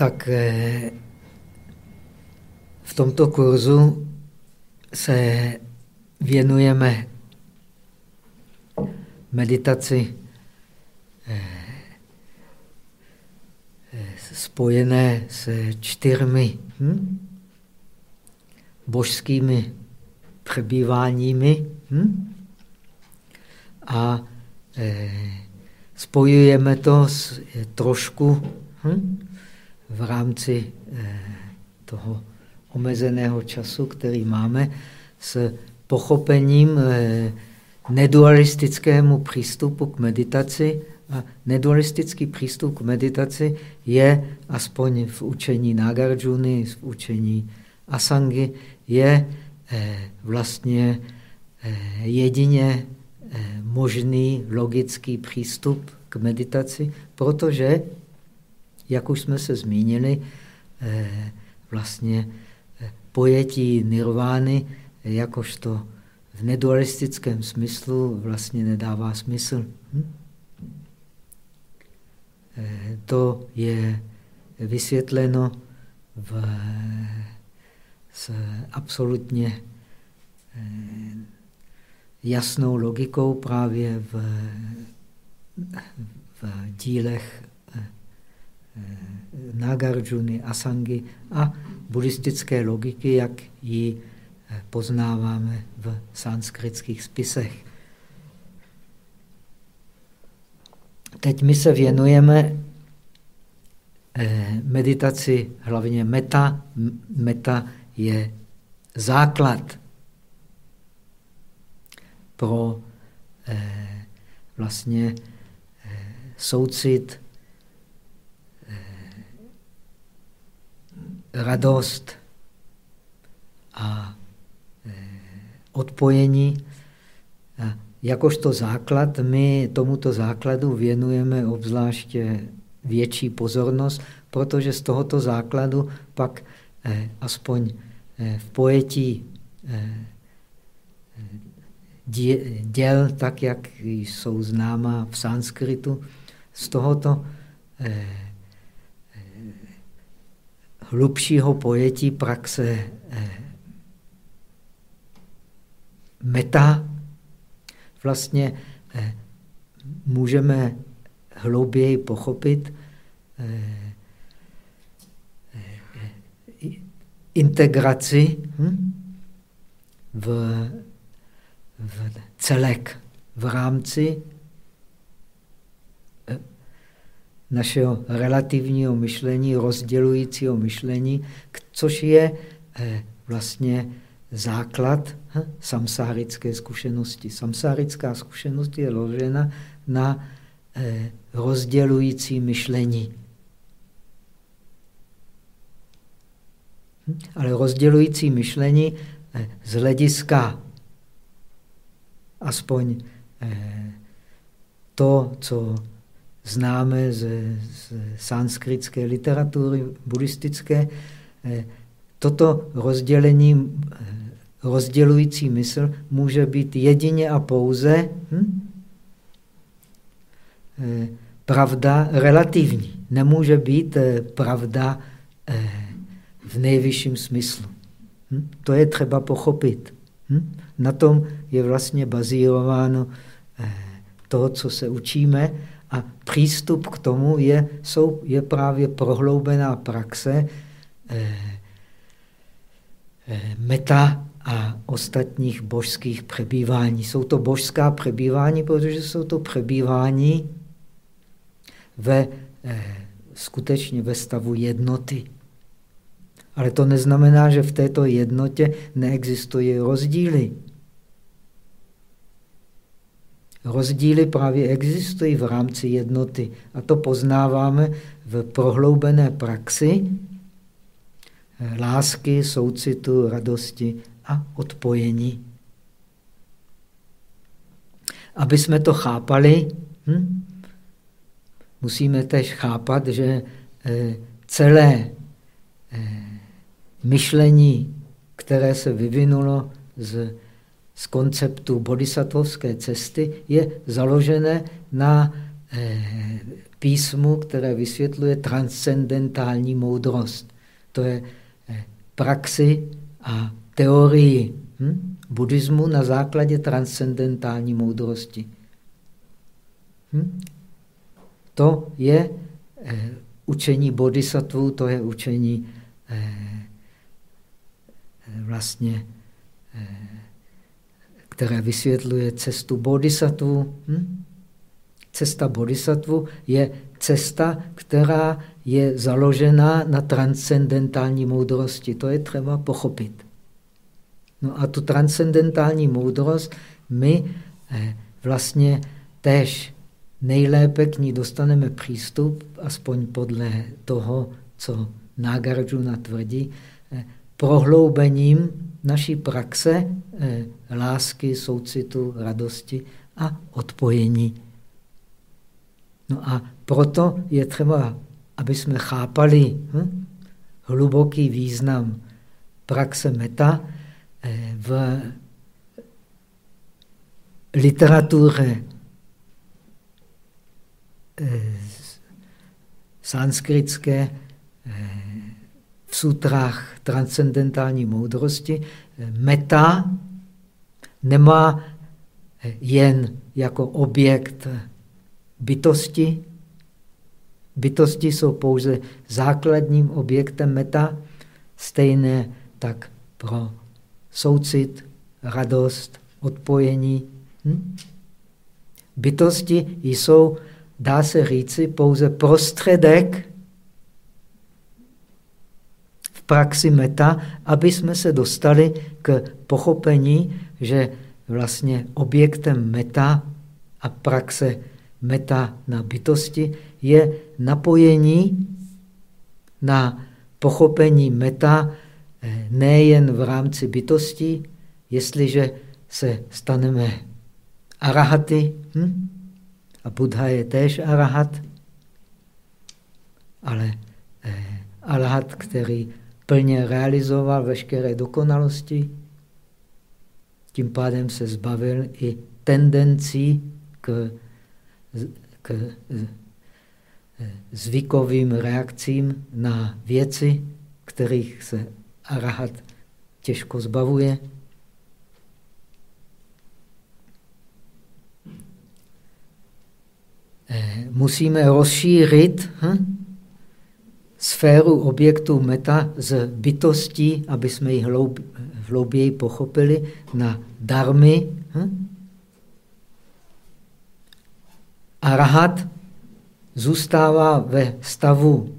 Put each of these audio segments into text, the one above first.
tak eh, v tomto kurzu se věnujeme meditaci eh, eh, spojené se čtyřmi hm? božskými přebýváními hm? a spojujeme to s, trošku hm? V rámci eh, toho omezeného času, který máme, s pochopením eh, nedualistickému přístupu k meditaci. A nedualistický přístup k meditaci je, aspoň v učení Nagarjuna, v učení Asangy, je eh, vlastně jedině možný logický přístup k meditaci, protože, jak už jsme se zmínili, vlastně pojetí nirvány jakožto v nedualistickém smyslu vlastně nedává smysl. Hm? Eh, to je vysvětleno v, s absolutně eh, jasnou logikou právě v, v dílech eh, Nagarjuna, Asangy a buddhistické logiky, jak ji poznáváme v sanskritských spisech. Teď my se věnujeme eh, meditaci hlavně meta. Meta je základ pro eh, vlastně eh, soucit, radost a odpojení. A jakožto základ, my tomuto základu věnujeme obzvláště větší pozornost, protože z tohoto základu pak eh, aspoň eh, v pojetí děl, tak jak jsou známa v sanskritu, z tohoto hlubšího pojetí praxe eh, meta. Vlastně eh, můžeme hlouběji pochopit eh, integraci hm, v celek, v rámci našeho relativního myšlení, rozdělujícího myšlení, což je vlastně základ hm, samsárické zkušenosti. Samsárická zkušenost je ložena na eh, rozdělující myšlení. Hm, ale rozdělující myšlení eh, z hlediska aspoň eh, to, co známe z, z sanskritské literatury buddhistické, eh, toto rozdělení eh, rozdělující mysl může být jedině a pouze hm? Eh, pravda relativní. Nemůže být pravda v nejvyšším smyslu. Hm? To je třeba pochopit. Hm? Na tom je vlastně bazírováno to, co se učíme a přístup k tomu je, jsou, je právě prohloubená praxe meta a ostatních božských přebývání. Jsou to božská přebývání, protože jsou to přebývání ve, eh, skutečně ve stavu jednoty. Ale to neznamená, že v této jednotě neexistují rozdíly. Rozdíly právě existují v rámci jednoty a to poznáváme v prohloubené praxi lásky, soucitu, radosti a odpojení. Aby jsme to chápali, hm? musíme tež chápat, že eh, celé eh, myšlení, které se vyvinulo z, z konceptu bodhisattvovské cesty, je založené na eh, písmu, které vysvětluje transcendentální moudrost. To je eh, praxi a teorii hm? buddhismu na základě transcendentální moudrosti. Hm? To je eh, učení bodhisattva, to je učení eh, vlastně, eh, které vysvětluje cestu bodhisattva. Hm? Cesta bodhisattva je cesta, která je založená na transcendentální moudrosti. To je třeba pochopit. No a tu transcendentální moudrost my eh, vlastně tež nejlépe k ní dostaneme přístup, aspoň podle toho, co Nagarjuna tvrdí, eh, prohloubením naší praxe eh, lásky, soucitu, radosti a odpojení. No a proto je třeba, aby jsme chápali hm, hluboký význam praxe meta eh, v literatuře Eh, sanskritské eh, v sutrách transcendentální moudrosti, meta nemá jen jako objekt bytosti. Bytosti jsou pouze základním objektem meta, stejné tak pro soucit, radost, odpojení. Hm? Bytosti jsou dá se říci, pouze prostředek v praxi meta, aby jsme se dostali k pochopení, že vlastně objektem meta a praxe meta na bytosti je napojení na pochopení meta eh, nejen v rámci bytosti, jestliže se staneme arahaty, hm? A Buddha je též arahat, ale eh, arahat, který plně realizoval veškeré dokonalosti, tím pádem se zbavil i tendencí k, k zvykovým reakcím na věci, kterých se arahat těžko zbavuje. Eh, musíme rozšířit hm, sféru objektu meta z bytostí, aby jsme ji hloub, hlouběji pochopili, na darmy. Hm? A rahat zůstává ve stavu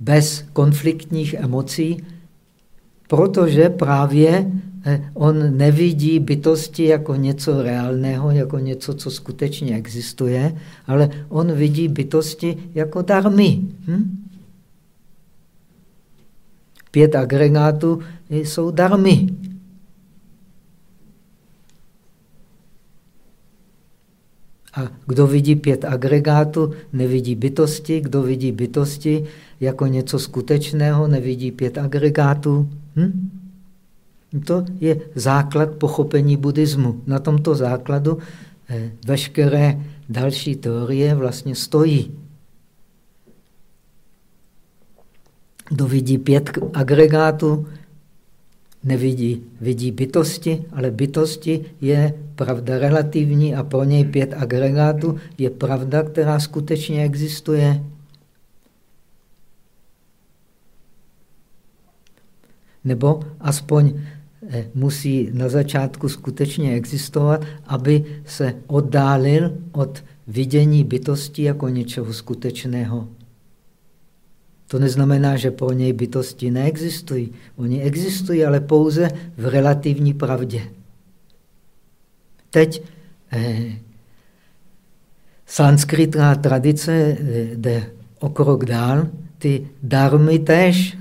bez konfliktních emocí, protože právě Eh, on nevidí bytosti jako něco reálného, jako něco, co skutečně existuje, ale on vidí bytosti jako darmy. Hm? Pět agregátů jsou darmy. A kdo vidí pět agregátů, nevidí bytosti. Kdo vidí bytosti jako něco skutečného, nevidí pět agregátů. Hm? To je základ pochopení buddhismu. Na tomto základu eh, veškeré další teorie vlastně stojí. Kdo vidí pět agregátů, nevidí, vidí bytosti, ale bytosti je pravda relativní a pro něj pět agregátů je pravda, která skutečně existuje. Nebo aspoň Eh, musí na začátku skutečně existovat, aby se oddálil od vidění bytosti jako něčeho skutečného. To neznamená, že pro něj bytosti neexistují. Oni existují, ale pouze v relativní pravdě. Teď eh, sanskritná tradice eh, jde o krok dál. Ty darmy též,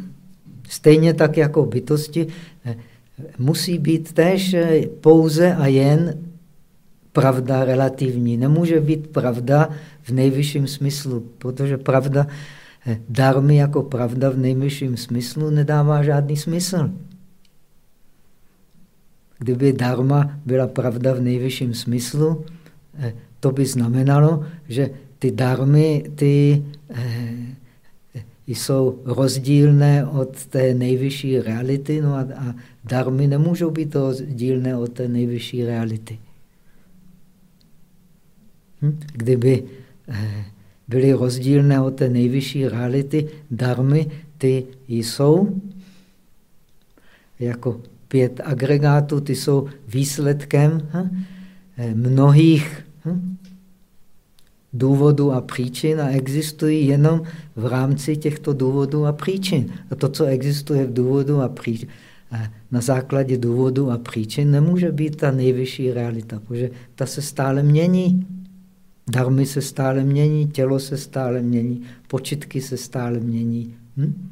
stejně tak jako bytosti, eh, musí být též eh, pouze a jen pravda relativní. Nemůže být pravda v nejvyšším smyslu, protože pravda, eh, darmy jako pravda v nejvyšším smyslu nedává žádný smysl. Kdyby dharma byla pravda v nejvyšším smyslu, eh, to by znamenalo, že ty darmy, ty jsou rozdílné od té nejvyšší reality, no a, a darmy nemůžou být rozdílné od té nejvyšší reality. Hm? Kdyby eh, byly rozdílné od té nejvyšší reality, darmy, ty jsou jako pět agregátů, ty jsou výsledkem hm? mnohých hm? důvodů a příčin a existují jenom v rámci těchto důvodů a příčin. A to, co existuje v důvodu a příčin, na základě důvodu a příčin nemůže být ta nejvyšší realita, protože ta se stále mění. Darmy se stále mění, tělo se stále mění, počitky se stále mění. Hm?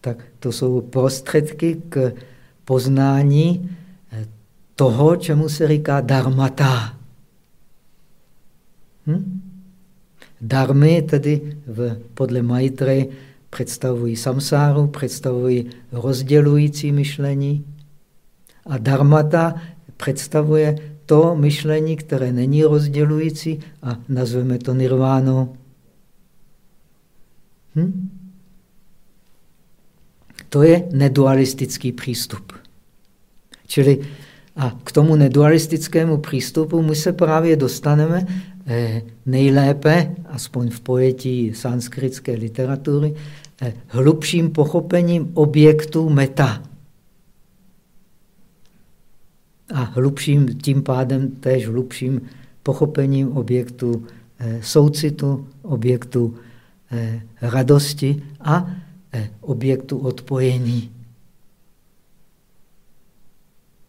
Tak to jsou prostředky k poznání eh, toho, čemu se říká dharmata. Hm? Darmy tedy v, podle Maitry představují samsáru, představují rozdělující myšlení a dharmata představuje to myšlení, které není rozdělující a nazveme to nirvánou. Hm? To je nedualistický přístup. Čili a k tomu nedualistickému přístupu my se právě dostaneme eh, nejlépe, aspoň v pojetí sanskritské literatury, eh, hlubším pochopením objektu meta. A hlubším, tím pádem též hlubším pochopením objektu eh, soucitu, objektu radosti a objektu odpojení.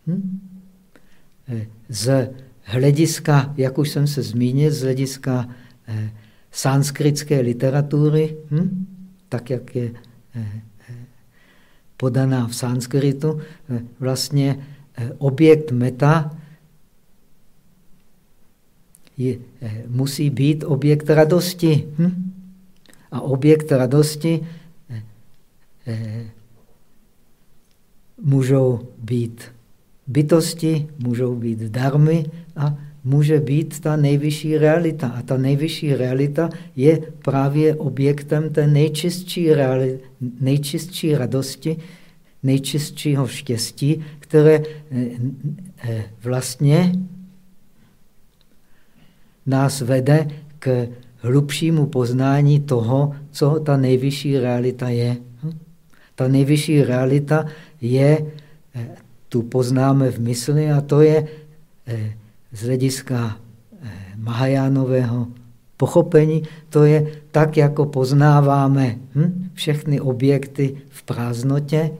Hm? z hlediska, jak už jsem se zmínil, z hlediska eh, sanskritské literatury, hm? tak jak je eh, eh, podaná v sanskritu, eh, vlastně eh, objekt meta je, eh, musí být objekt radosti. Hm? A objekt radosti eh, eh, můžou být bytosti, můžou být darmy a může být ta nejvyšší realita. A ta nejvyšší realita je právě objektem té nejčistší, reali, nejčistší radosti, nejčistšího štěstí, které eh, eh, vlastně nás vede k hlubšímu poznání toho, co ta nejvyšší realita je. Ta nejvyšší realita je eh, tu poznáme v mysli a to je z hlediska Mahajánového pochopení, to je tak, jako poznáváme hm, všechny objekty v prázdnotě,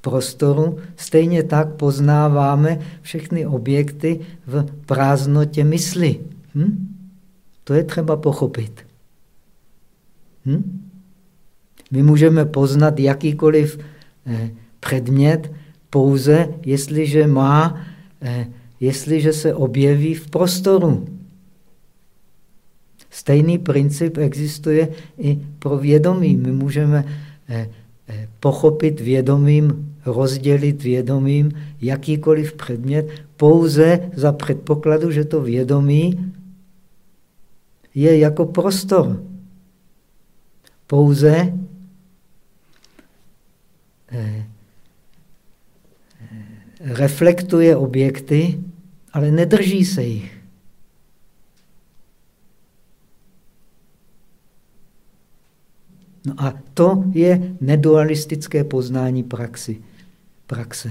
prostoru, stejně tak poznáváme všechny objekty v prázdnotě mysli. Hm? To je třeba pochopit. Hm? My můžeme poznat jakýkoliv eh, předmět pouze jestliže má, eh, jestliže se objeví v prostoru. Stejný princip existuje i pro vědomí. My můžeme eh, eh, pochopit vědomím, rozdělit vědomím jakýkoliv předmět pouze za předpokladu, že to vědomí je jako prostor. Pouze reflektuje objekty, ale nedrží se jich. No a to je nedualistické poznání praxi, praxe.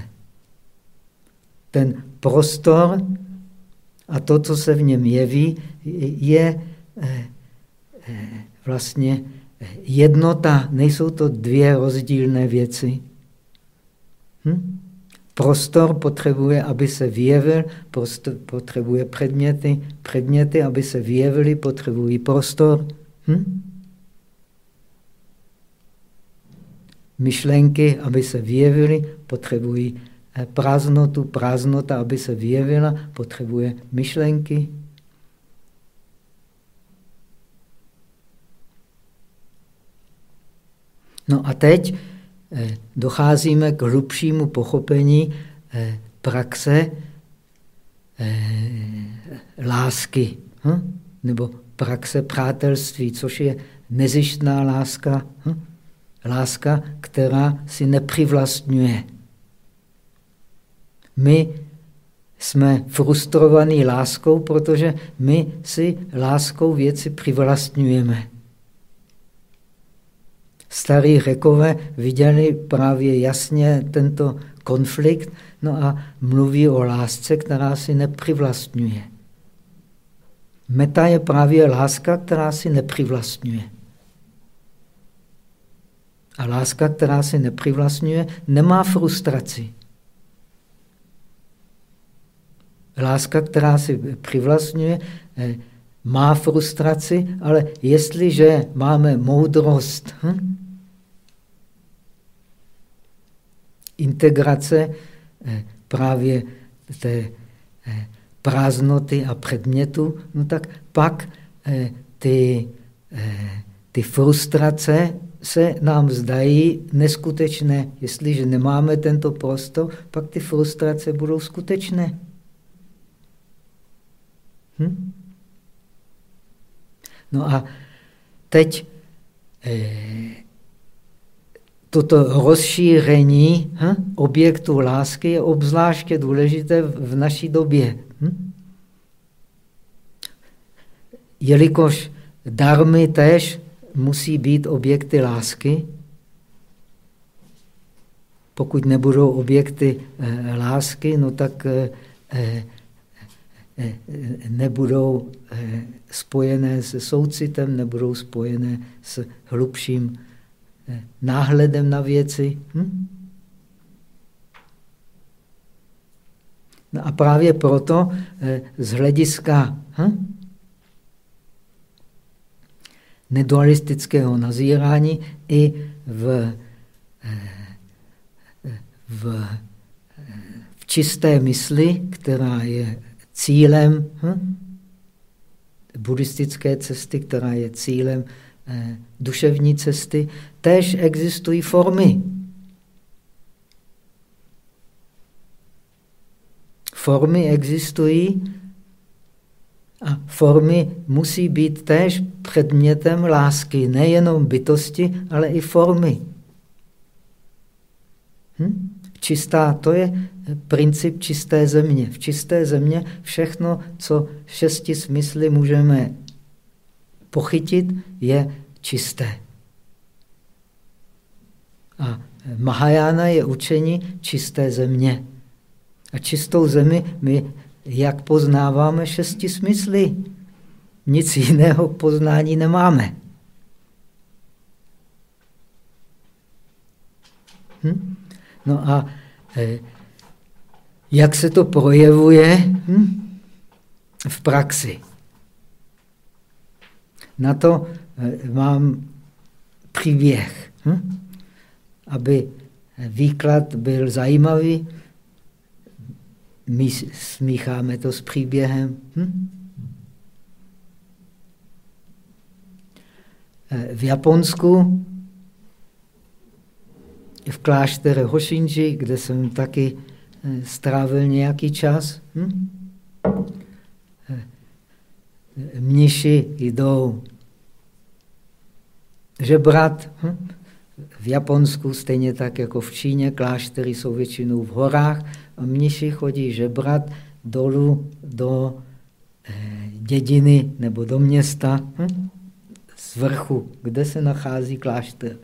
Ten prostor a to, co se v něm jeví, je eh, eh, vlastně jednota. Nejsou to dvě rozdílné věci. Hm? Prostor potřebuje, aby se vyjevil, prostor potřebuje předměty, předměty, aby se vyjevily, potřebují prostor. Hm? Myšlenky, aby se vyjevily, potřebují eh, prázdnotu, prázdnota, aby se vyjevila, potřebuje myšlenky. No a teď Eh, docházíme k hlubšímu pochopení eh, praxe lásky, hm? nebo praxe přátelství, což je nezištná láska, hm? Láska, která si nepřivlastňuje. My jsme frustrovaní láskou, protože my si láskou věci přivlastňujeme. Starí řekové viděli právě jasně tento konflikt no a mluví o lásce, která si nepřivlastňuje. Meta je právě láska, která si nepřivlastňuje. A láska, která si nepřivlastňuje, nemá frustraci. Láska, která si přivlastňuje, eh, má frustraci, ale jestliže máme moudrost hm? integrace eh, právě té eh, prázdnoty a předmětu, no tak pak ty, ty frustrace se nám zdají neskutečné. Jestliže nemáme tento prostor, pak ty frustrace budou skutečné. Hm? No a teď eh, toto rozšíření hm, objektu lásky je obzvláště důležité v, v naší době. Hm? Jelikož darmy též musí být objekty lásky, pokud nebudou objekty eh, lásky, no tak eh, eh Eh, nebudou eh, spojené se soucitem, nebudou spojené s hlubším eh, náhledem na věci. Hm? No a právě proto z hlediska hm? Nedualistického nazírání i v, v, v čisté mysli, která je cílem hm? buddhistické cesty, která je cílem eh, duševní cesty, též existují formy. Formy existují a formy musí být též předmětem lásky, nejenom bytosti, ale i formy. Hm? Čistá, to je princip čisté země. V čisté země všechno, co šesti smysly můžeme pochytit, je čisté. A Mahajana je učení čisté země. A čistou zemi my jak poznáváme šesti smysly. Nic jiného poznání nemáme. Hm? No a eh, jak se to projevuje hm? v praxi. Na to eh, mám příběh, hm? aby výklad byl zajímavý. My smícháme to s příběhem. Hm? Eh, v Japonsku, v kláštere Hoshinji, kde jsem taky Eh, strávil nějaký čas. Hm? Eh, mniši jdou žebrat. Hm? V Japonsku, stejně tak jako v Číně, kláštery jsou většinou v horách mniši chodí žebrat dolů do eh, dědiny nebo do města hm? z vrchu, kde se nachází klášter.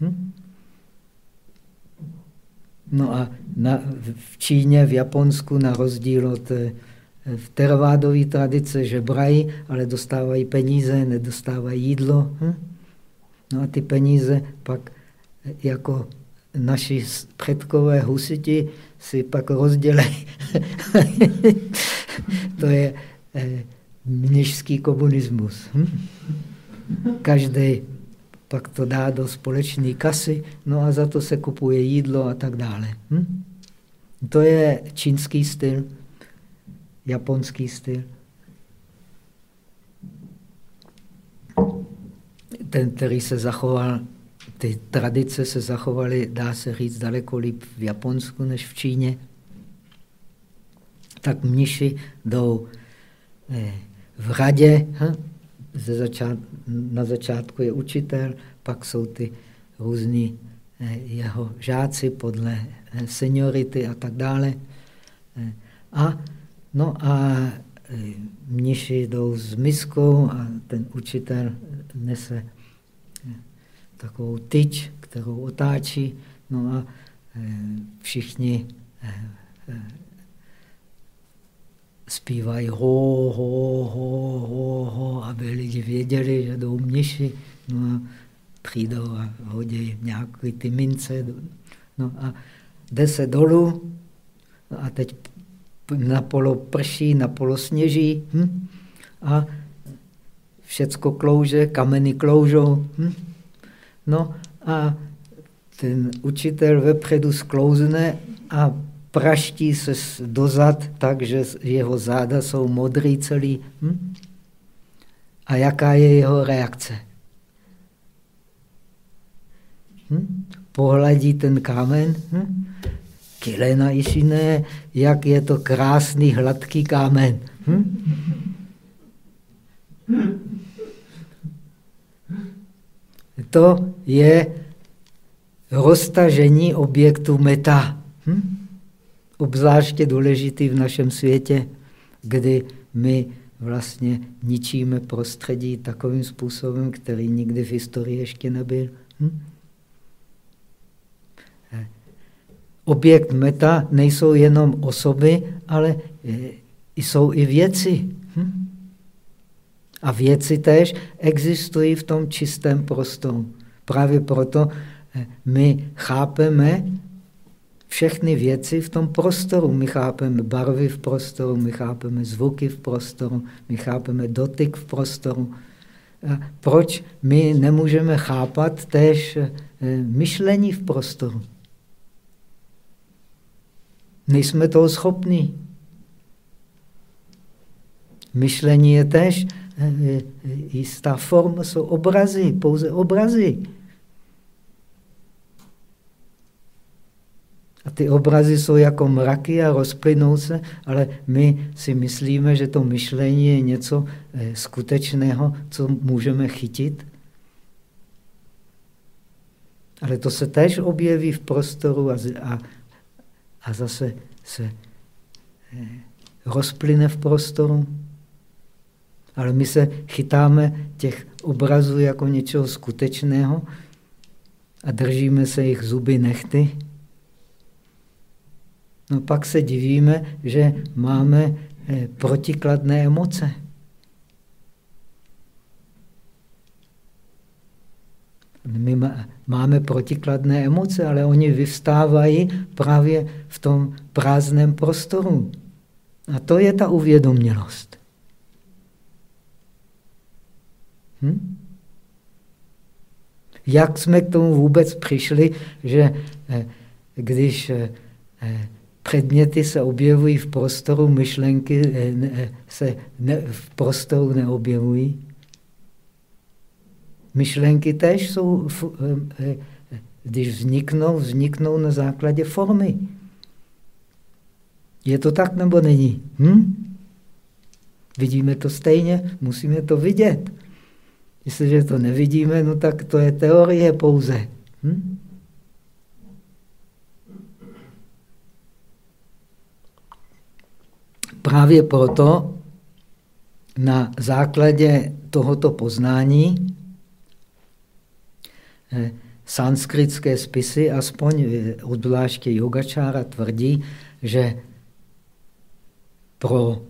Hm? No a na, v Číně, v Japonsku, na rozdíl od eh, v teravádové tradice žebrají, ale dostávají peníze, nedostávají jídlo. Hm? No a ty peníze pak jako naši předkové husiti si pak rozdělejí. to je eh, mnižský komunismus. Hm? Každý pak to dá do společné kasy, no a za to se kupuje jídlo a tak dále. Hm? To je čínský styl, japonský styl. Ten, který se zachoval, ty tradice se zachovaly, dá se říct, daleko líp v Japonsku než v Číně. tak mniši jdou v radě. Ze začát, na začátku je učitel, pak jsou ty různí jeho žáci podle seniority a tak dále. A, no a mniši jdou s miskou a ten učitel nese takovou tyč, kterou otáčí, no a všichni zpívají ho, ho, ho, ho, ho, aby lidi věděli, že jdou mniši, no a přijdou a hodí nějaké ty mince. No a jde se dolů a teď na polo prší, na polo sněží hm? a všecko klouže, kameny kloužou. Hm? No a ten učitel vepředu sklouzne a praští se dozad tak, že jeho záda jsou modrý celý. Hm? A jaká je jeho reakce? Hm? Pohladí ten kámen, hm? Kilena Isine, jak je to krásný, hladký kámen. Hm? To je roztažení objektu meta. Hm? Obzvláště důležitý v našem světě, kdy my vlastně ničíme prostředí takovým způsobem, který nikdy v historii ještě nebyl. Hm? Objekt meta nejsou jenom osoby, ale jsou i věci. Hm? A věci též existují v tom čistém prostoru. Právě proto eh, my chápeme všechny věci v tom prostoru. My chápeme barvy v prostoru, my chápeme zvuky v prostoru, my chápeme dotyk v prostoru. A proč my nemůžeme chápat též eh, myšlení v prostoru? Nejsme toho schopní. Myšlení je eh, jistá forma, jsou obrazy, pouze obrazy. A ty obrazy jsou jako mraky a rozplynou se, ale my si myslíme, že to myšlení je něco eh, skutečného, co můžeme chytit. Ale to se tež objeví v prostoru a, a, a zase se rozplyne v prostoru. Ale my se chytáme těch obrazů jako něčeho skutečného a držíme se jich zuby nechty. No pak se divíme, že máme eh, protikladné emoce. My máme protikladné emoce, ale oni vyvstávají právě v tom prázdném prostoru. A to je ta uvědomělost. Hm? Jak jsme k tomu vůbec přišli, že eh, když eh, eh, předměty se objevují v prostoru, myšlenky se v prostoru neobjevují? Myšlenky tež jsou, když vzniknou, vzniknou na základě formy. Je to tak nebo není? Hm? Vidíme to stejně, musíme to vidět. Jestliže to nevidíme, no tak to je teorie pouze. Hm? Právě proto na základě tohoto poznání eh, sanskritské spisy, aspoň odvláště yogačára, tvrdí, že pro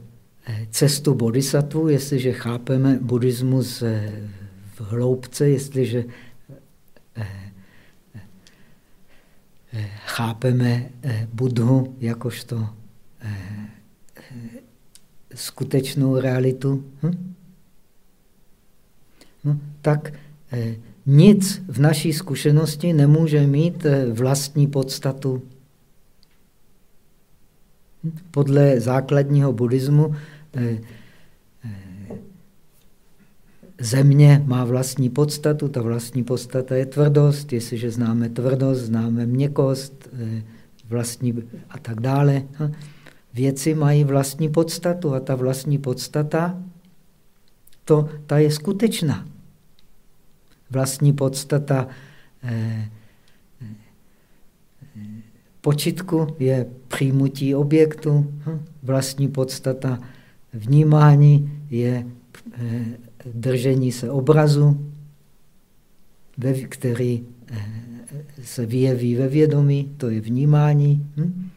eh, cestu bodhisattva, jestliže chápeme buddhismus eh, hloubce, jestliže eh, chápeme Budhu jakožto skutečnou realitu, hm? no, tak nic v naší zkušenosti nemůže mít vlastní podstatu. Podle základního buddhismu eh, eh, země má vlastní podstatu, ta vlastní podstata je tvrdost. Jestliže známe tvrdost, známe měkost, eh, vlastní a tak dále. věci mají vlastní podstatu a ta vlastní podstata, to, ta je skutečná. Vlastní podstata eh, počitku je přijmutí objektu, hm? vlastní podstata vnímání je eh, držení se obrazu, který eh, se vyjeví ve vědomí, to je vnímání. Hm?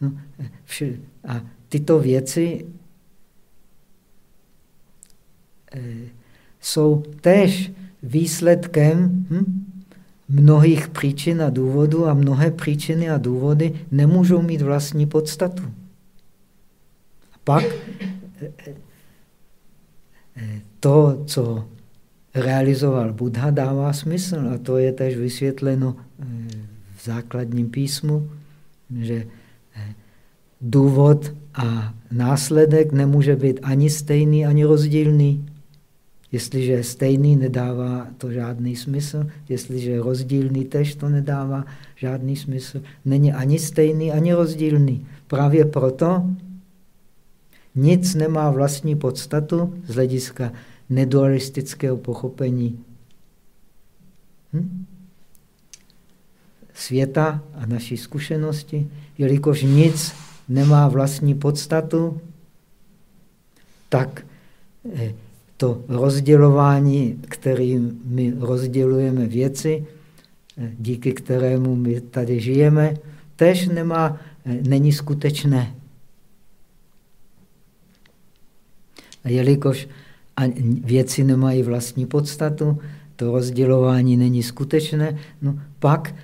No, vše, a tyto věci eh, jsou též výsledkem hm, mnohých příčin a důvodů a mnohé příčiny a důvody nemůžou mít vlastní podstatu. A pak eh, eh, to, co realizoval Buddha, dává smysl a to je tež vysvětleno v základním písmu, že důvod a následek nemůže být ani stejný, ani rozdílný. Jestliže je stejný, nedává to žádný smysl. Jestliže je rozdílný, tež to nedává žádný smysl. Není ani stejný, ani rozdílný. Právě proto nic nemá vlastní podstatu z hlediska nedualistického pochopení hm? světa a naší zkušenosti, jelikož nic nemá vlastní podstatu, tak eh, to rozdělování, kterým my rozdělujeme věci, eh, díky kterému my tady žijeme, tež nemá, eh, není skutečné. A jelikož věci nemají vlastní podstatu, to rozdělování není skutečné, no pak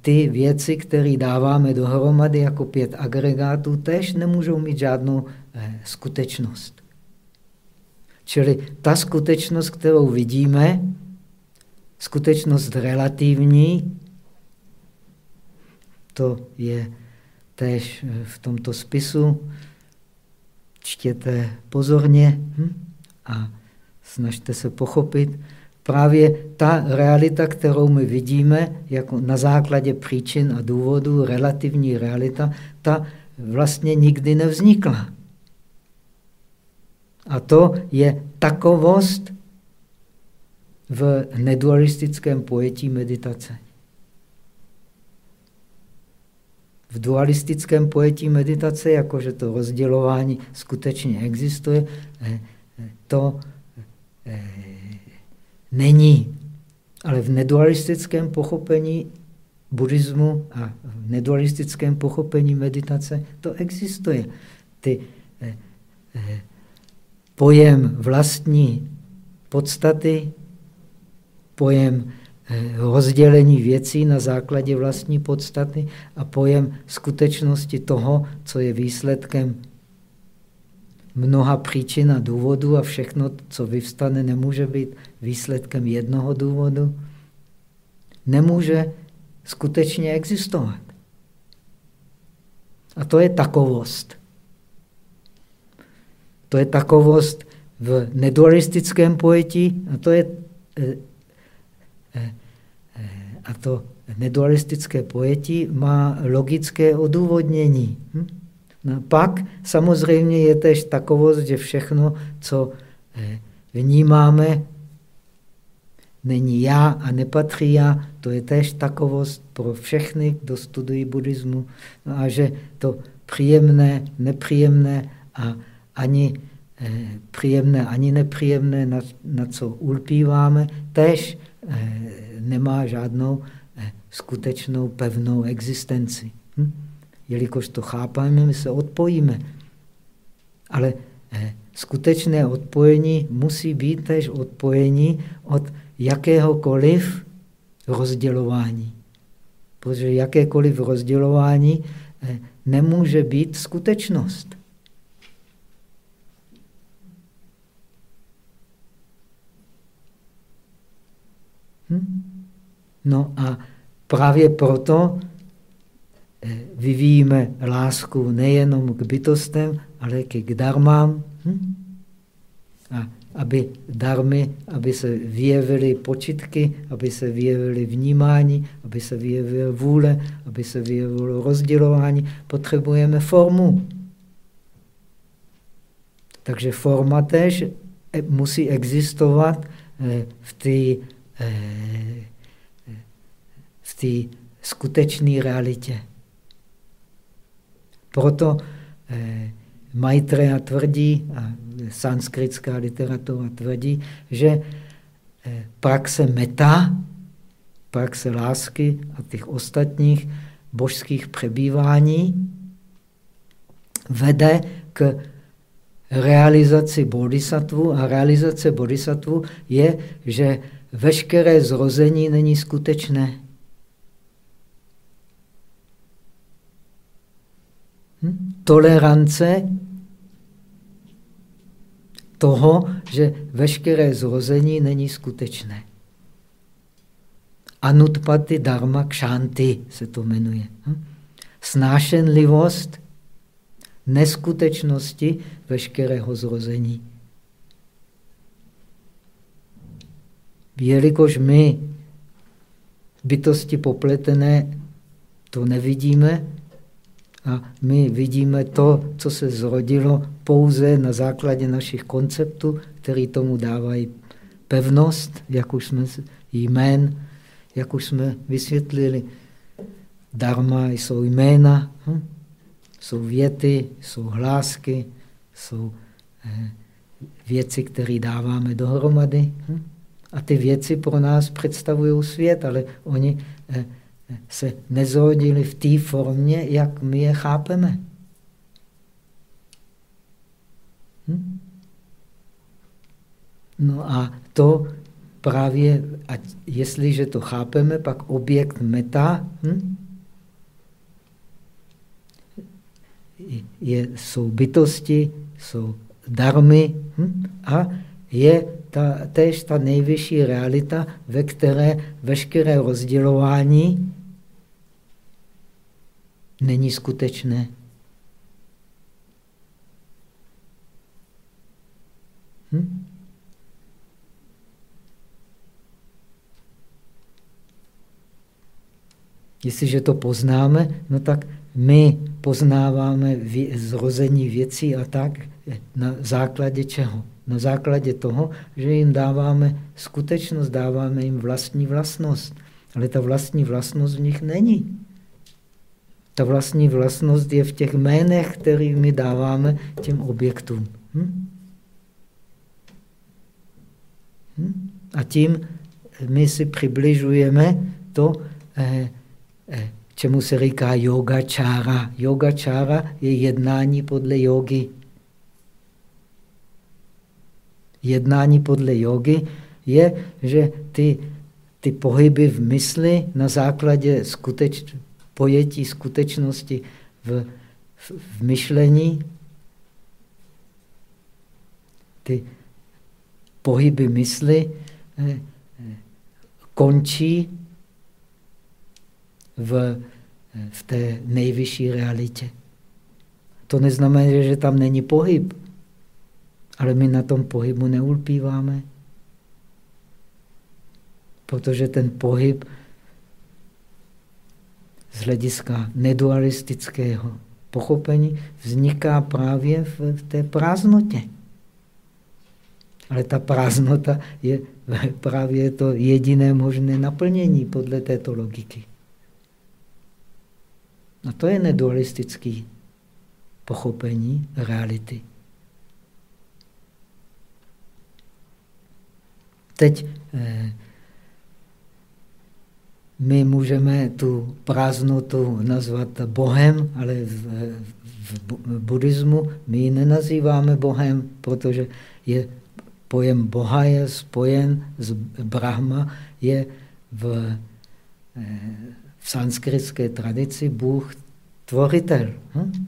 ty věci, které dáváme dohromady jako pět agregátů, tež nemůžou mít žádnou eh, skutečnost. Čili ta skutečnost, kterou vidíme, skutečnost relativní, to je též eh, v tomto spisu. Čtěte pozorně hm? a snažte se pochopit, právě ta realita, kterou my vidíme jako na základě příčin a důvodů, relativní realita, ta vlastně nikdy nevznikla. A to je takovost v nedualistickém pojetí meditace. V dualistickém pojetí meditace, jakože to rozdělování skutečně existuje, eh, eh, to eh, není. Ale v nedualistickém pochopení buddhismu a v nedualistickém pochopení meditace to existuje. Ty pojem vlastní podstaty, pojem rozdělení věcí na základě vlastní podstaty a pojem skutečnosti toho, co je výsledkem mnoha příčin a důvodů a všechno, co vyvstane, nemůže být výsledkem jednoho důvodu. Nemůže skutečně existovat. A to je takovost. To je takovost v nedualistickém pojetí a to je eh, a to nedualistické pojetí má logické odůvodnění. Hm? No, pak samozřejmě je tež takovost, že všechno, co eh, vnímáme, není já a nepatří já, to je tež takovost pro všechny, kdo studují buddhismu. No a že to příjemné, nepříjemné a ani eh, příjemné, ani nepříjemné, na, na co ulpíváme, eh, nemá žádnou eh, skutečnou pevnou existenci. Hm? Jelikož to chápáme, my se odpojíme. Ale eh, skutečné odpojení musí být tež odpojení od jakéhokoliv rozdělování. Protože jakékoliv rozdělování eh, nemůže být skutečnost. Hm? No a právě proto Eh, vyvíjíme lásku nejenom k bytostem, ale k darmám. Hm? A aby darmy, aby se vyjevily počitky, aby se vyjevily vnímání, aby se vyjevila vůle, aby se vyjevilo rozdělování, potřebujeme formu. Takže forma tež e, musí existovat e, v té v té skutečné realitě. Proto Maitreya tvrdí, a sanskritská literatura tvrdí, že praxe meta, praxe lásky a těch ostatních božských přebývání vede k realizaci bodhisattvu a realizace bodhisattvu je, že veškeré zrození není skutečné. Hm? Tolerance toho, že veškeré zrození není skutečné. Anutpati dharma kshanti se to jmenuje. Hm? Snášenlivost neskutečnosti veškerého zrození. Jelikož my bytosti popletené to nevidíme a my vidíme to, co se zrodilo pouze na základě našich konceptů, který tomu dávají pevnost, jak už jsme jmén, jak už jsme vysvětlili. Dharma jsou jména. Hm? Jsou věty, jsou hlásky, jsou eh, věci, které dáváme dohromady. Hm? A ty věci pro nás představují svět, ale oni eh, se nezrodili v té formě, jak my je chápeme. Hm? No a to právě, jestliže to chápeme, pak objekt meta, hm? je, jsou bytosti, jsou darmy hm? a je ta, též ta nejvyšší realita, ve které veškeré rozdělování není skutečné. Hm? Jestliže to poznáme, no tak my poznáváme zrození věcí a tak na základě čeho? Na základě toho, že jim dáváme skutečnost, dáváme jim vlastní vlastnost. Ale ta vlastní vlastnost v nich není. Ta vlastní vlastnost je v těch jménech, kterými dáváme těm objektům. Hm? Hm? A tím my si přibližujeme to, eh, eh, čemu se říká yoga čára. Yoga čára je jednání podle jogy. Jednání podle jogy je, že ty, ty pohyby v mysli na základě skuteč, pojetí skutečnosti v, v, v myšlení, ty pohyby mysli eh, eh, končí v, v té nejvyšší realitě. To neznamená, že tam není pohyb, ale my na tom pohybu neulpíváme, protože ten pohyb z hlediska nedualistického pochopení vzniká právě v, té prázdnotě. Ale ta prázdnota je právě to jediné možné naplnění podle této logiky. A to je nedualistické pochopení reality. Teď eh, my můžeme tu prázdnotu nazvat Bohem, ale v, v buddhismu my ji nenazýváme Bohem, protože je pojem Boha je spojen s Brahma, je v, eh, v sanskritské tradici Bůh tvoritel. Hm?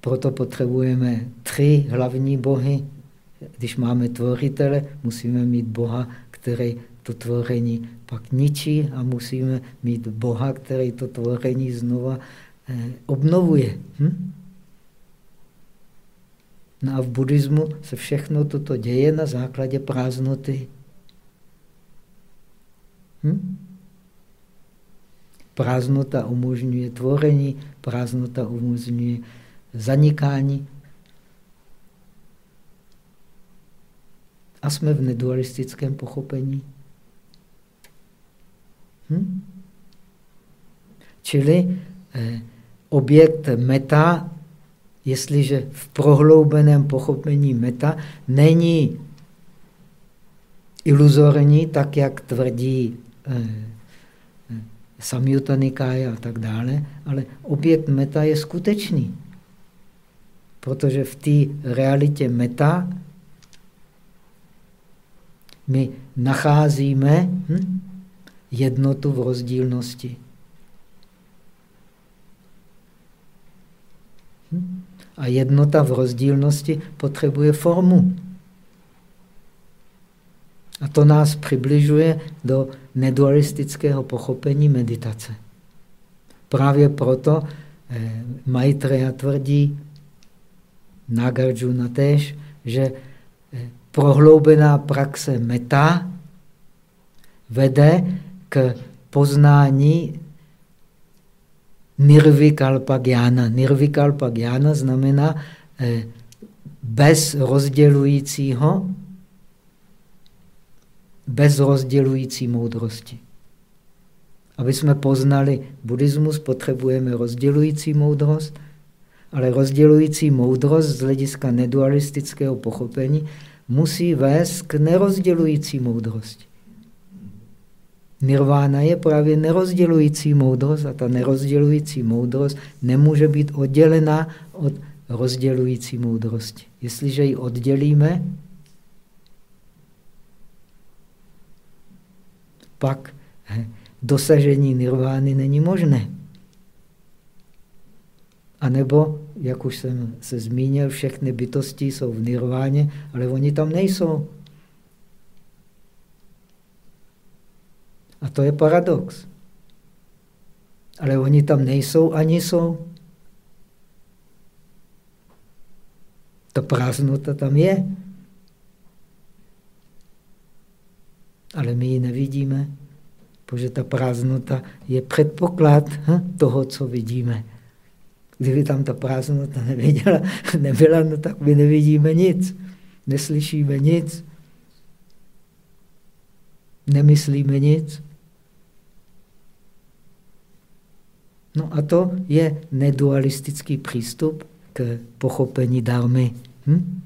Proto potřebujeme tři hlavní bohy. Když máme tvoritele, musíme mít Boha, který to tvoření pak ničí a musíme mít Boha, který to tvoření znova eh, obnovuje. Hm? No a v buddhismu se všechno toto děje na základě prázdnoty. Hm? Prázdnota umožňuje tvoření, prázdnota umožňuje zanikání A jsme v nedualistickém pochopení. Hm? Čili eh, objekt meta, jestliže v prohloubeném pochopení meta není iluzorní, tak jak tvrdí eh, eh, Samyutta a tak dále, ale objekt meta je skutečný. Protože v té realitě meta my nacházíme hm, jednotu v rozdílnosti. Hm? A jednota v rozdílnosti potřebuje formu. A to nás přibližuje do nedualistického pochopení meditace. Právě proto eh, Maitreya tvrdí, Nagarjuna tež, že eh, prohloubená praxe meta vede k poznání nirvikalpa gyana. Nirvikalpa gyana znamená eh, bez rozdělujícího, bez rozdělující moudrosti. Aby jsme poznali buddhismus, potřebujeme rozdělující moudrost, ale rozdělující moudrost z hlediska nedualistického pochopení musí vést k nerozdělující moudrosti. Nirvána je právě nerozdělující moudrost a ta nerozdělující moudrost nemůže být oddělena od rozdělující moudrosti. Jestliže ji oddělíme, pak dosažení nirvány není možné. A nebo, jak už jsem se zmínil, všechny bytosti jsou v nirváně, ale oni tam nejsou. A to je paradox. Ale oni tam nejsou ani jsou. Ta prázdnota tam je. Ale my ji nevidíme, protože ta prázdnota je předpoklad hm, toho, co vidíme. Kdyby tam ta prázdnota neviděla, nebyla, no tak my nevidíme nic. Neslyšíme nic. Nemyslíme nic. No a to je nedualistický přístup k pochopení darmy. Hm?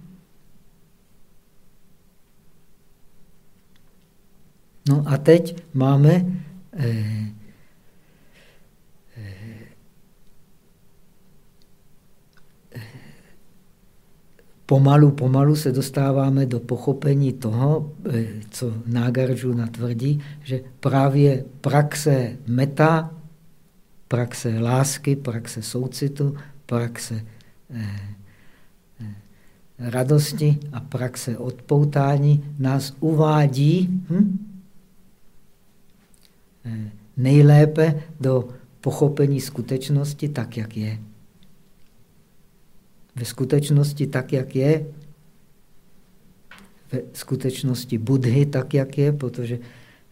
No a teď máme eh, pomalu, pomalu se dostáváme do pochopení toho, eh, co Nagarjuna tvrdí, že právě praxe meta praxe lásky, praxe soucitu, praxe eh, eh, radosti a praxe odpoutání nás uvádí hm, eh, nejlépe do pochopení skutečnosti tak, jak je. Ve skutečnosti tak, jak je, ve skutečnosti Budhy tak, jak je, protože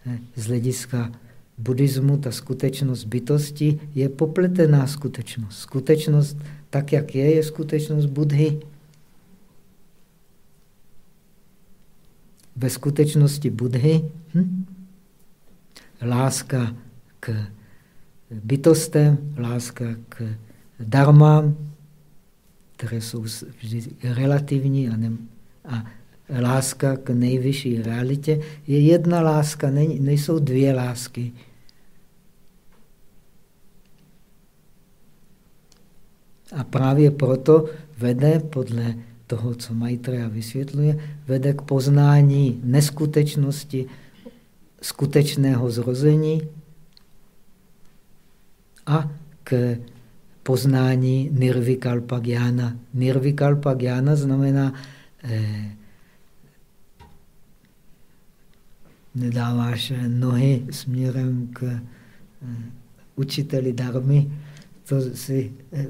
eh, z hlediska buddhismu ta skutečnost bytosti je popletená skutečnost. Skutečnost, tak jak je, je skutečnost Budhy. Ve skutečnosti Budhy hm? láska k bytostem, láska k darmám, které jsou vždy relativní a, ne, a láska k nejvyšší realitě, je jedna láska, nejsou dvě lásky. A právě proto vede podle toho, co Maitreya vysvětluje, vede k poznání neskutečnosti skutečného zrození a k poznání nirvikalpa gyana. Nirvikalpa gyana znamená eh, nedáváš nohy směrem k eh, učiteli darmy, to si eh,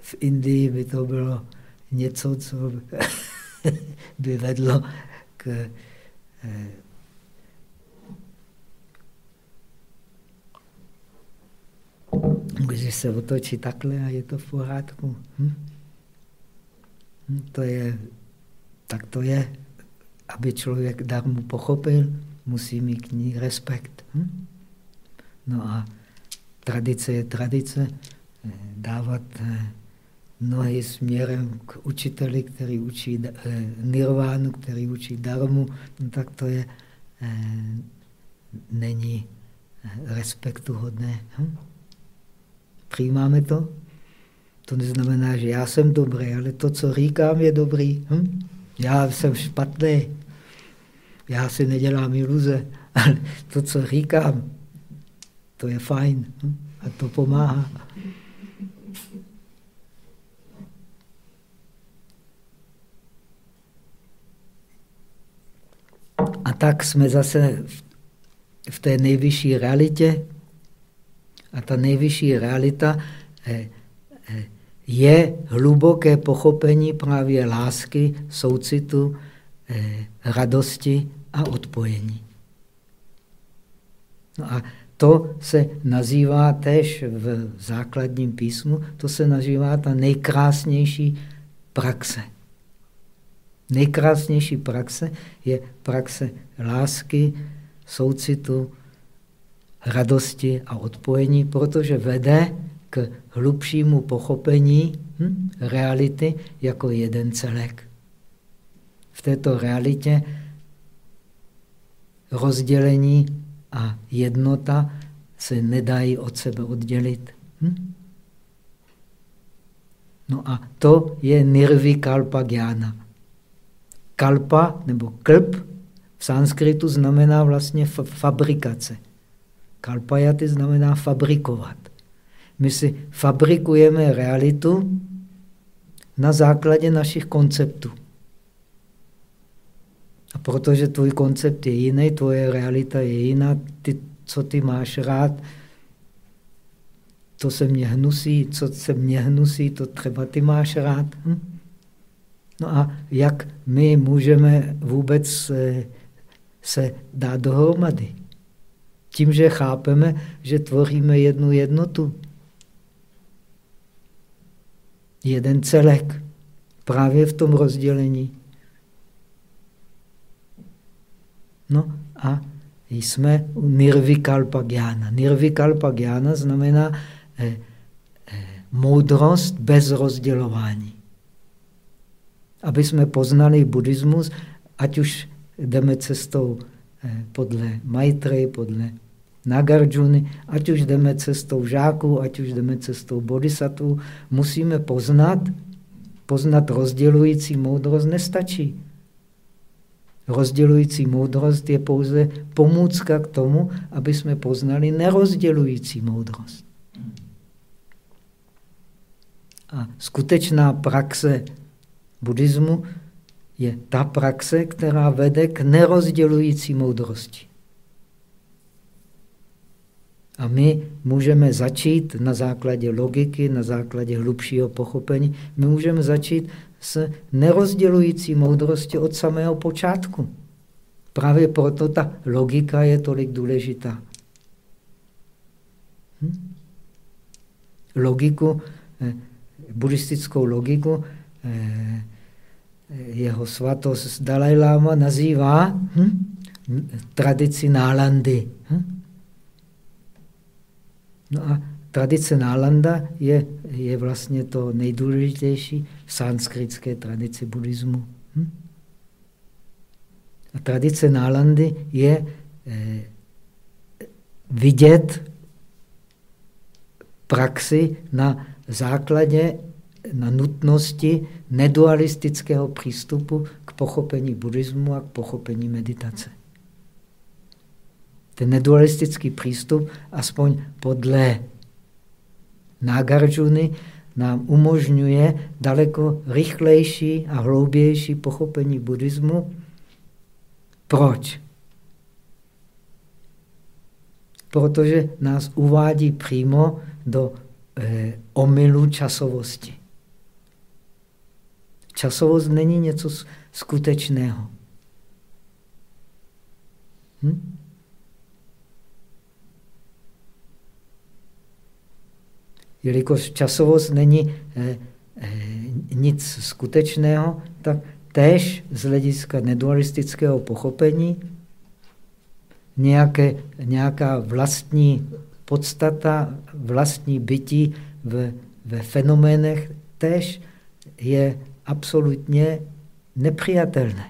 v Indii by to bylo něco, co by vedlo k eh, když se otočí takhle a je to v pořádku. Hm? hm? To je, tak to je. aby člověk darmu pochopil, musí mít k ní respekt. Hm? No a tradice je tradice. Eh, dávat eh, nohy směrem k učiteli, který učí eh, nirvánu, který učí darmu, no tak to je, není respektuhodné. Hm? Přijímáme to? To neznamená, že já jsem dobrý, ale to, co říkám, je dobrý. Hm? Já jsem špatný. Já si nedělám iluze, ale to, co říkám, to je fajn hm? a to pomáhá. A tak jsme zase v té nejvyšší realitě. A ta nejvyšší realita eh, eh, je hluboké pochopení právě lásky, soucitu, eh, radosti a odpojení. No a to se nazývá tež v základním písmu, to se nazývá ta nejkrásnější praxe. Nejkrásnější praxe je praxe lásky, soucitu, radosti a odpojení, protože vede k hlubšímu pochopení hm, reality jako jeden celek. V této realitě rozdělení a jednota se nedají od sebe oddělit. Hm? No a to je nirvikalpa gyana. Kalpa nebo klp v sanskritu znamená vlastně fabrikace. Kalpajaty znamená fabrikovat. My si fabrikujeme realitu na základě našich konceptů. A protože tvůj koncept je jiný, tvoje realita je jiná, ty, co ty máš rád, to se mně hnusí, co se mně hnusí, to třeba ty máš rád. Hm? No a jak my můžeme vůbec se dát dohromady? Tím, že chápeme, že tvoříme jednu jednotu. Jeden celek. Právě v tom rozdělení. No a jsme u nirvikalpa gyana. Nirvikalpa gyana znamená eh, eh, moudrost bez rozdělování. Aby jsme poznali buddhismus, ať už jdeme cestou eh, podle Maitreyi, podle Nagarjuna, ať už jdeme cestou žáků, ať už jdeme cestou bodhisattva, musíme poznat, poznat rozdělující moudrost nestačí. Rozdělující moudrost je pouze pomůcka k tomu, aby jsme poznali nerozdělující moudrost. A skutečná praxe buddhismu je ta praxe, která vede k nerozdělující moudrosti. A my můžeme začít na základě logiky, na základě hlubšího pochopení, my můžeme začít s nerozdělující moudrostí od samého počátku. Právě proto ta logika je tolik důležitá. Hm? Logiku, eh, buddhistickou logiku, eh, jeho svatost Dalai Lama nazývá hm? tradici nálandy. Hm? No a tradice nálanda je, je vlastně to nejdůležitější v sanskritské tradici buddhismu. Hm? A tradice nálandy je eh, vidět praxi na základě, na nutnosti nedualistického přístupu k pochopení buddhismu a k pochopení meditace. Ten nedualistický přístup, aspoň podle Nagarjuny, nám umožňuje daleko rychlejší a hloubější pochopení buddhismu. Proč? Protože nás uvádí přímo do eh, omylu časovosti. Časovost není něco skutečného. Hm? Jelikož časovost není eh, eh, nic skutečného, tak též z hlediska nedualistického pochopení nějaké, nějaká vlastní podstata, vlastní bytí v, ve fenoménech též je absolutně nepřijatelné.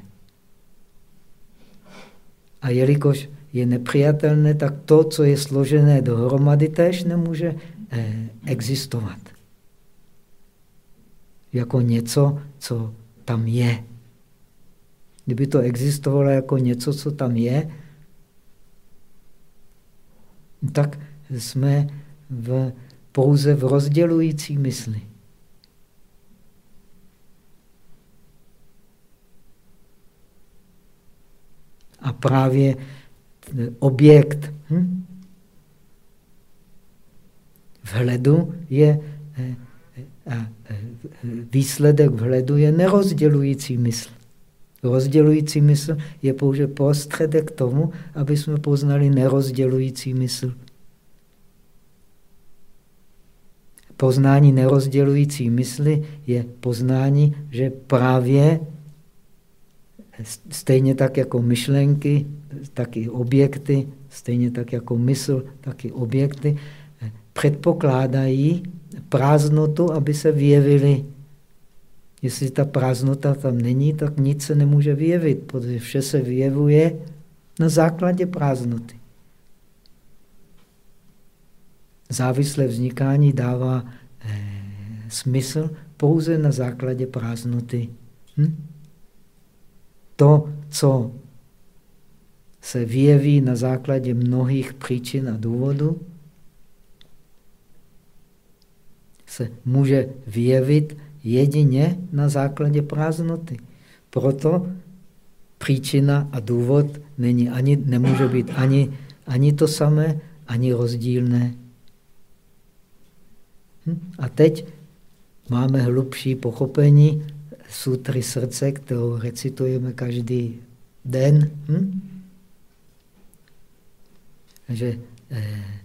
A jelikož je nepřijatelné, tak to, co je složené dohromady, též nemůže existovat. Jako něco, co tam je. Kdyby to existovalo jako něco, co tam je, tak jsme v, pouze v rozdělující mysli. A právě objekt hm? Vhledu je eh, a eh, výsledek vhledu je nerozdělující mysl. Rozdělující mysl je pouze prostředek tomu, aby jsme poznali nerozdělující mysl. Poznání nerozdělující mysli je poznání, že právě stejně tak jako myšlenky, tak i objekty, stejně tak jako mysl, tak i objekty, předpokládají prázdnotu, aby se vyjevily. Jestli ta prázdnota tam není, tak nic se nemůže vyjevit, protože vše se vyjevuje na základě prázdnoty. Závislé vznikání dává eh, smysl pouze na základě prázdnoty. Hm? To, co se vyjeví na základě mnohých příčin a důvodů, se může vyjevit jedině na základě prázdnoty. Proto příčina a důvod není ani, nemůže být ani, ani to samé, ani rozdílné. Hm? A teď máme hlubší pochopení sutry srdce, kterou recitujeme každý den. Hm? Že eh,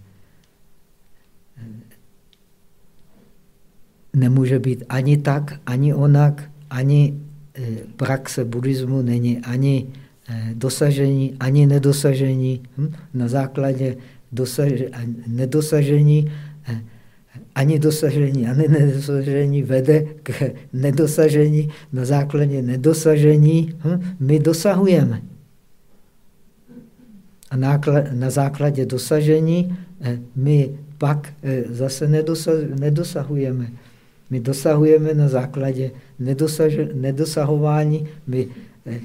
nemůže být ani tak, ani onak, ani eh, praxe buddhismu není ani eh, dosažení, ani nedosažení. Hm? Na základě dosaže, nedosažení, eh, ani dosažení, ani nedosažení vede k nedosažení. Na základě nedosažení hm? my dosahujeme. A na základě dosažení my pak zase nedosahujeme. My dosahujeme na základě nedosaž, nedosahování, my, eh,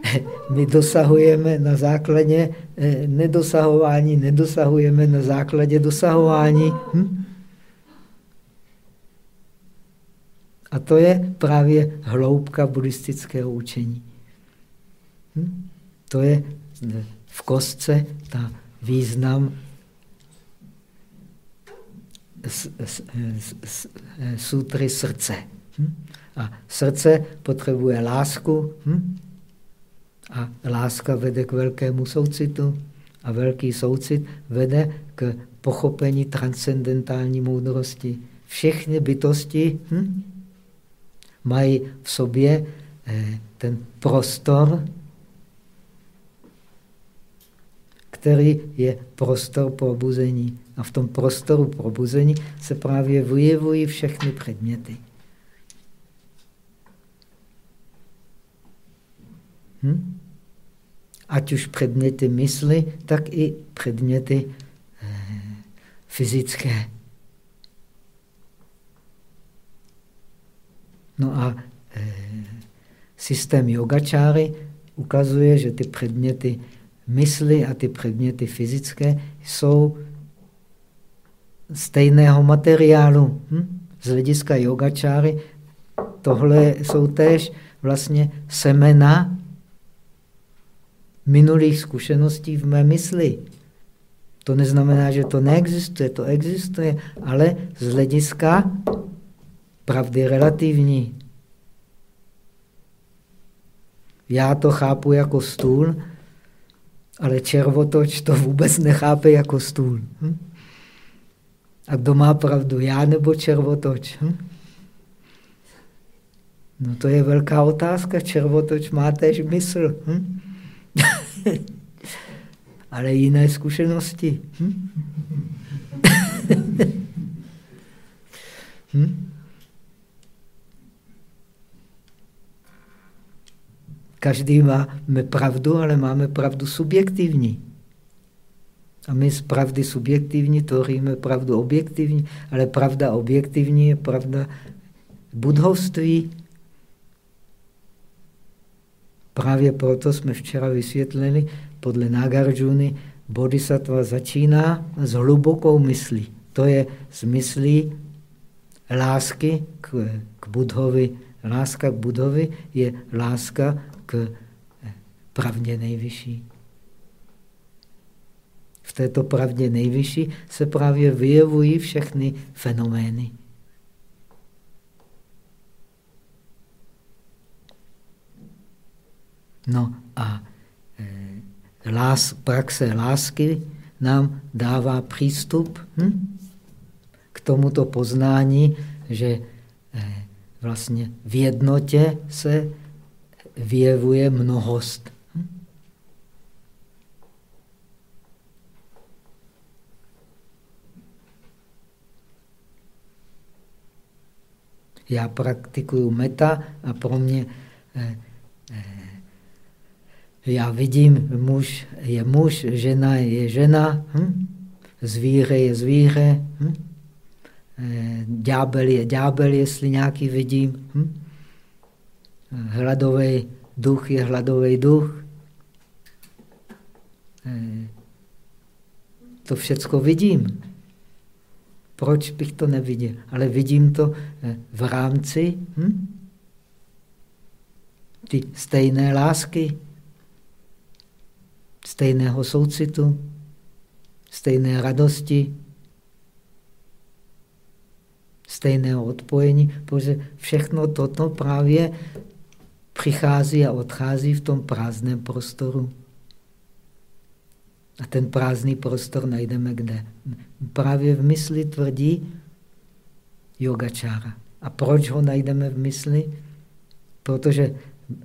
my dosahujeme na základě eh, nedosahování, nedosahujeme na základě dosahování. Hm? A to je právě hloubka buddhistického učení. Hm? To je v kostce ta význam sutry srdce. Hm? A srdce potřebuje lásku hm? a láska vede k velkému soucitu a velký soucit vede k pochopení transcendentální moudrosti. Všechny bytosti hm? mají v sobě eh, ten prostor, který je prostor probuzení. A v tom prostoru probuzení se právě vyjevují všechny předměty. Hm? Ať už předměty mysli, tak i předměty eh, fyzické. No a eh, systém yogačáry ukazuje, že ty předměty mysli a ty předměty fyzické jsou stejného materiálu. Hm? Z hlediska yogačáry tohle jsou též vlastně semena minulých zkušeností v mé mysli. To neznamená, že to neexistuje, to existuje, ale z hlediska pravdy relativní. Já to chápu jako stůl, ale červotoč to vůbec nechápe jako stůl. Hm? A kdo má pravdu, já nebo červotoč? Hm? No to je velká otázka. Červotoč má tež mysl. Hm? Ale jiné zkušenosti. Hm? hm? Každý máme pravdu, ale máme pravdu subjektivní. A my z pravdy subjektivní tvoříme pravdu objektivní, ale pravda objektivní je pravda budhovství. Právě proto jsme včera vysvětlili, podle Nagarjuna, bodhisattva začíná s hlubokou myslí. To je z myslí lásky k, k Budhovi. Láska k Budhovi je láska k pravdě nejvyšší. Této pravdě nejvyšší se právě vyjevují všechny fenomény. No a e, lás, praxe lásky nám dává přístup hm, k tomuto poznání, že e, vlastně v jednotě se vyjevuje mnohost. Já praktikuju meta a pro mě eh, eh, já vidím, muž je muž, žena je žena, hm? zvíře je zvíře, hm? eh, ďábel je ďábel, jestli nějaký vidím. Hm? hladový duch je hladový duch. To všecko vidím. Proč bych to neviděl? Ale vidím to eh, v rámci hm? ty stejné lásky, stejného soucitu, stejné radosti, stejného odpojení, protože všechno toto právě přichází a odchází v tom prázdném prostoru. A ten prázdný prostor najdeme kde? Právě v mysli tvrdí yogačára. A proč ho najdeme v mysli? Protože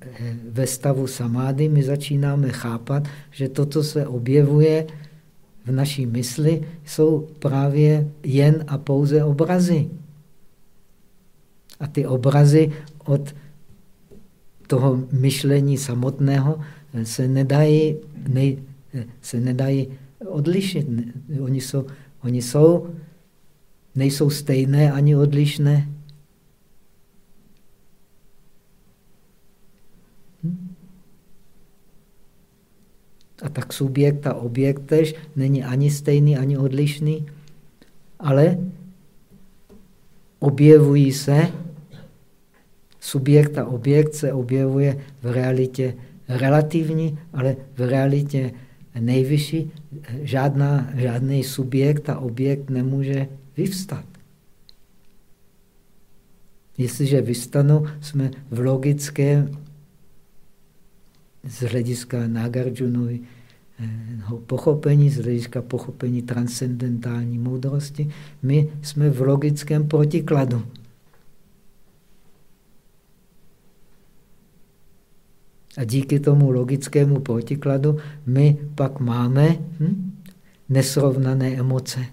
eh, ve stavu samády my začínáme chápat, že to, co se objevuje v naší mysli, jsou právě jen a pouze obrazy. A ty obrazy od toho myšlení samotného se nedají, ne, se nedají odlišit. Oni jsou, oni jsou, nejsou stejné ani odlišné. Hm? A tak subjekt a objekt tež není ani stejný, ani odlišný, ale objevují se subjekt a objekt se objevuje v realitě relativní, ale v realitě nejvyšší žádná, žádný subjekt a objekt nemůže vyvstat. Jestliže vystanou, jsme v logickém, z hlediska Nagarjunovi, pochopení, z hlediska pochopení transcendentální moudrosti, my jsme v logickém protikladu. A díky tomu logickému protikladu my pak máme hm, nesrovnané emoce.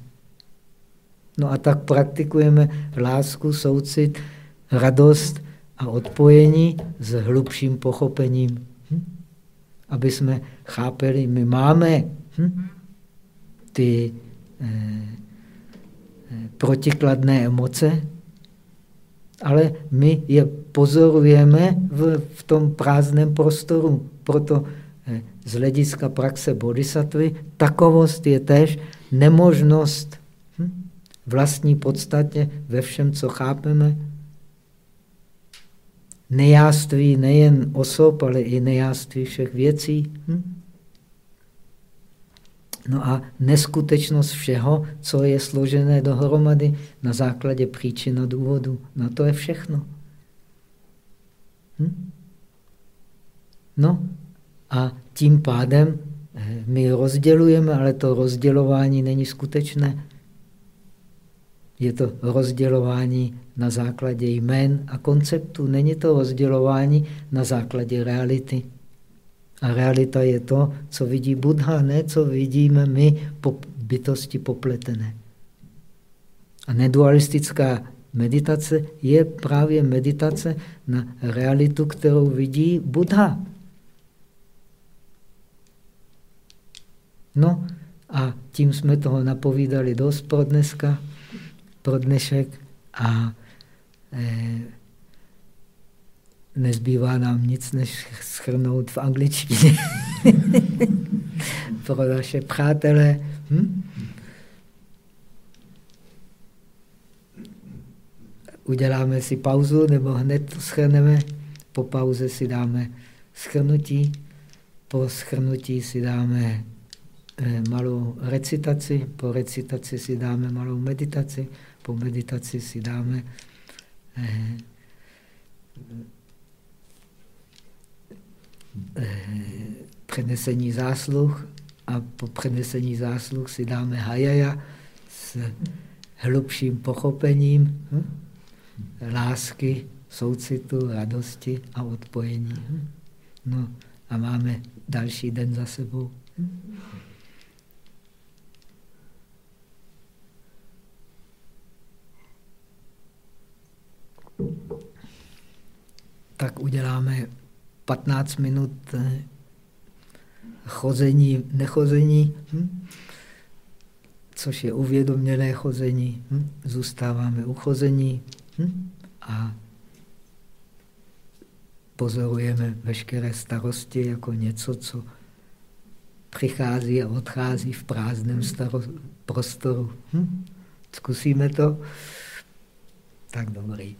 No a tak praktikujeme lásku, soucit, radost a odpojení s hlubším pochopením. Hm? Aby jsme chápeli, my máme hm, ty eh, eh protikladné emoce, ale my je pozorujeme v, v tom prázdném prostoru. Proto eh, z hlediska praxe bodhisattvy takovost je tež nemožnost hm, vlastní podstatě ve všem, co chápeme. Nejáství nejen osob, ale i nejáství všech věcí. Hm? No a neskutečnost všeho, co je složené dohromady na základě příčin a důvodu. No to je všechno. Hm? No a tím pádem eh, my rozdělujeme, ale to rozdělování není skutečné. Je to rozdělování na základě jmén a konceptů. Není to rozdělování na základě reality. A realita je to, co vidí Buddha, ne co vidíme my, po bytosti popletené. A nedualistická meditace je právě meditace na realitu, kterou vidí Buddha. No a tím jsme toho napovídali dost pro dneska, pro dnešek a eh, nezbývá nám nic, než schrnout v angličtině pro naše přátelé. Hm? Uděláme si pauzu nebo hned to schrneme. Po pauze si dáme schrnutí. Po schrnutí si dáme eh, malou recitaci. Po recitaci si dáme malou meditaci. Po meditaci si dáme eh, Eh, přenesení zásluh a po přenesení zásluh si dáme hajaja s hlubším pochopením hm? lásky, soucitu, radosti a odpojení. Hm? No a máme další den za sebou. Hm? Tak uděláme 15 minut eh, chození, nechození, hm? což je uvědoměné chození. Hm? Zůstáváme u chození hm? a pozorujeme veškeré starosti jako něco, co přichází a odchází v prázdném prostoru. Hm? Zkusíme to? Tak dobrý.